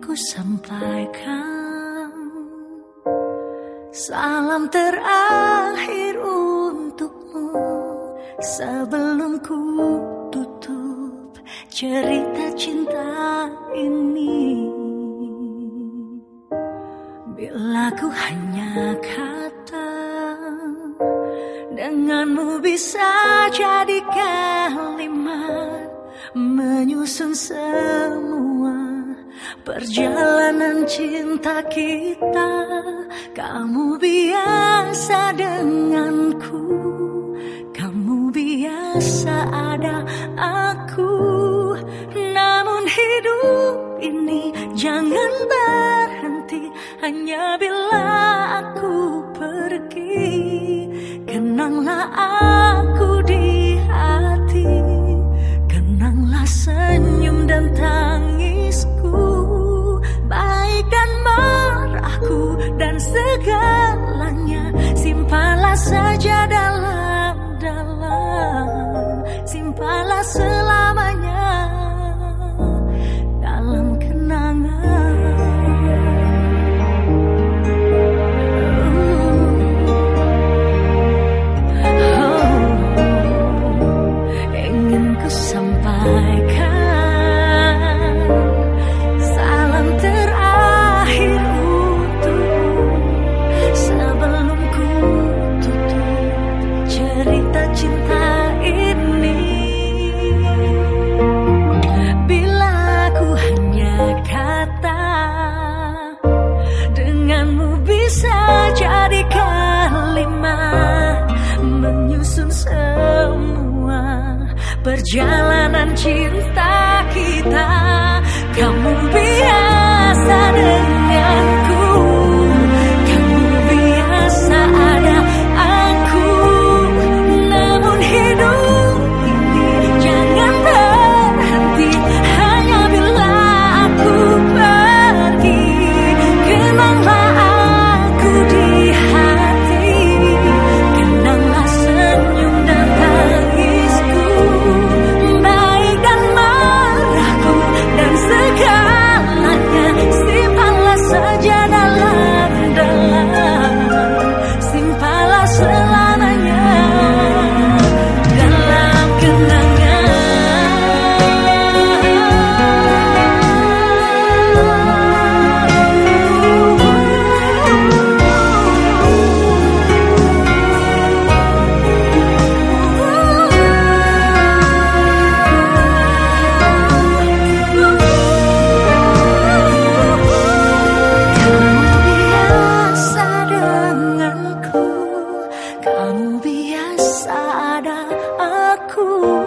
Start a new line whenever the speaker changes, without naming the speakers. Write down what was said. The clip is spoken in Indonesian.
ku sampaikan Salam terakhir untukmu Sebelum ku tutup cerita cinta ini. Bila ku hanya kata Denganmu bisa jadi kalimat Menyusun semua Perjalanan cinta kita Kamu biasa denganku. Kamu biasa ada aku. Namun hidup ini jangan berhenti. Hanya bila corazón. Perjalanan cinta 哭。